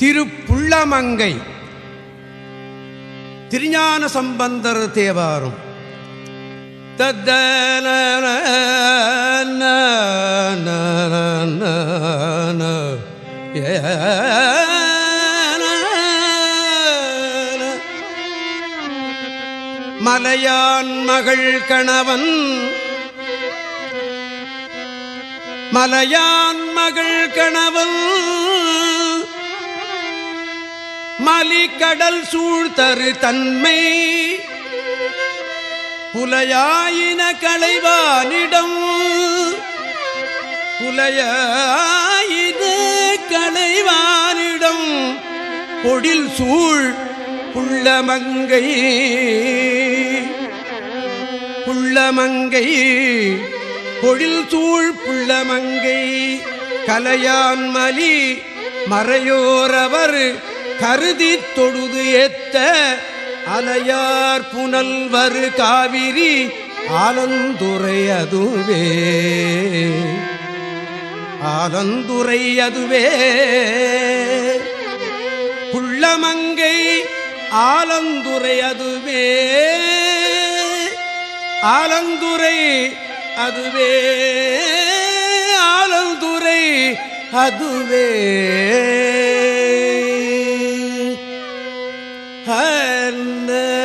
திருப்புள்ளமங்கை. திருஞான சம்பந்தர் தேவாரம். தத்தன மலையான் மகள் கணவன். மலையான் மகள் கணவன். மலிக்கடல் சூழ்தரு தன்மை. புலையாயின களைவானிடம் புலையாயின களைவானிடம் பொடில் சூழ் புள்ளமங்கை. புள்ளமங்கை. பொழில் சூழ் புள்ளமங்கை. கலையான் மலி மறையோரவர் கருதி தொழுது ஏத்த அலையார் புனல்வரு காவிரி ஆலந்துரை அதுவே. ஆலந்துரை அதுவே. புள்ளமங்கை ஆலந்துரை அதுவே. ஆலந்துரை அதுவே. ஆலந்துரை அதுவே. and